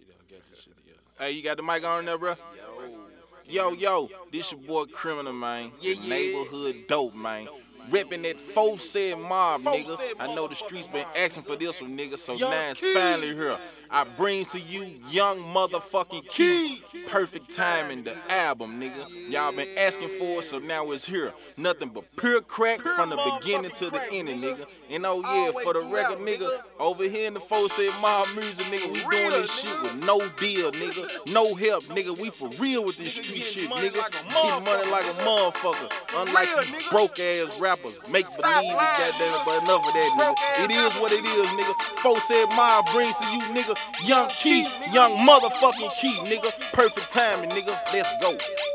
I got this shit together. Hey, you got the mic on there, bro? Yo, yo, this your boy Criminal, man. Yeah, yeah. Neighborhood dope, man. Reppin' that four said mob, nigga. I know the streets been asking for this one, nigga, so now it's finally here. I bring to you Young Motherfucking Key. Perfect timing, the album, nigga. Y'all been asking for it, so now it's here. Nothing but pure crack from the beginning to the ending, nigga. And oh yeah, for the record, nigga, over here in the four said mob music, nigga, we doing this shit with no deal, nigga. No help, nigga. We for real with this street shit, nigga. Getting money like a motherfucker. Unlike you broke ass rappers. Make believe goddamn it, but enough of that, nigga. It is what it is, nigga. Folks said mob brings to you, nigga. Young Key, young motherfucking Key, nigga. Perfect timing, nigga. Let's go.